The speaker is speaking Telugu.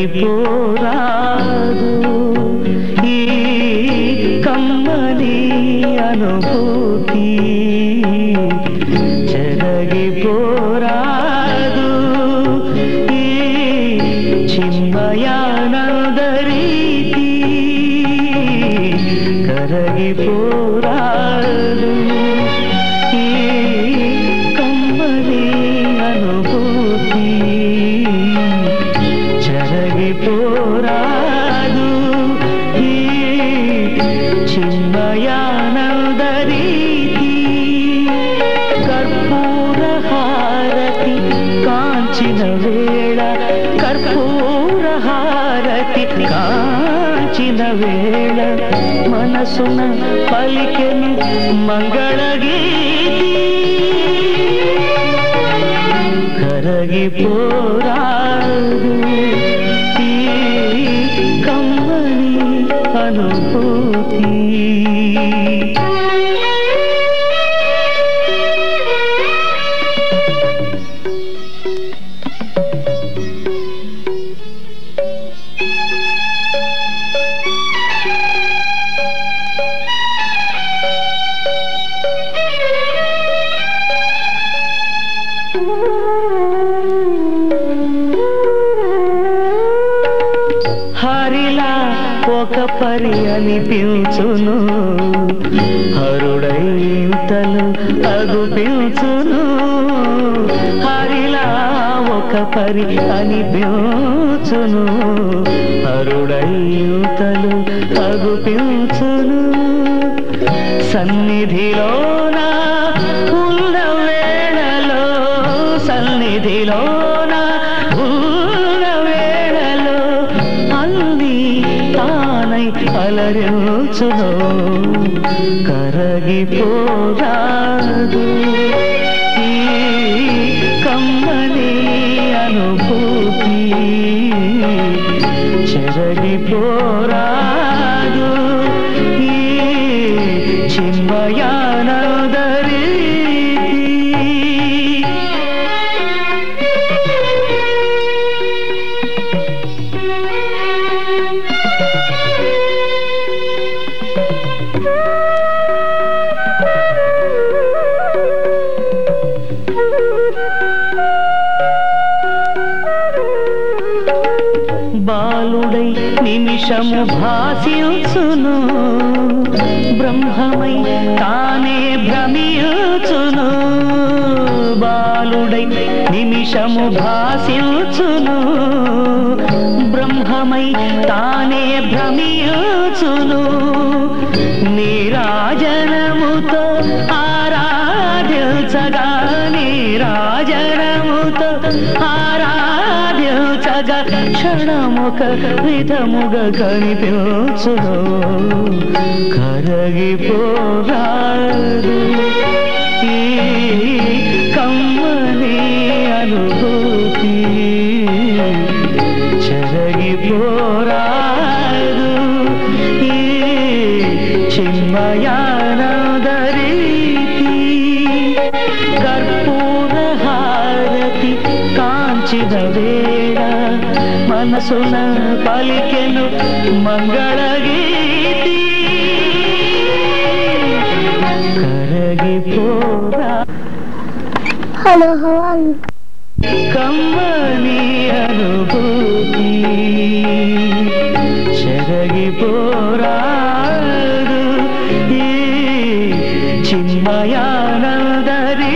కరగిపోరాదు ఈ కమ్మని అనుభూతి చెరగిపోరాదు ఈ చిన్మయానందరీతి కరగిపోరాదు వేళ మనసున పలికెను మంగళగీతి కరగిపోరాదు హరిలా ఒక పరి అనిపించును. హరుడైతలు అగుపించును. హరిలా ఒక పరి అనిపించును. హరుడైతలు అగుపించును. సన్నిధిలోన ఉన్న వేళలో సన్నిధిలోన ఉన్న అలరించును కరగిపోరాదు. ఈ కమ్మని అనుభూతి చెరగిపోరా బాలుడై నిమిషము భాసిల్చును బ్రహ్మమై తానే భ్రమియుచును బాలుడై నిమిషము భాసిల్చును బ్రహ్మమై తానే భ్రమియుచును నీరాజనముతో ఆరాధ్యుచగా నీరాజనముతో ఆరా ఆరాధ్యుచగా క్షణముక విధముగా కనిపించును. కరగిపోరాదు ఈ కమ్మని అనుభూతి. చెరగిపోరాదు ఈ చిన్మయానదరీతి. కర్పూర హారతి కాంచిన మనసున పలికెను మంగళగీతి కరగిపోరా హలో హాయ్ కమ్మని అనుభూతి చెరగిపోరాదు ఈ చిన్మయానందరీ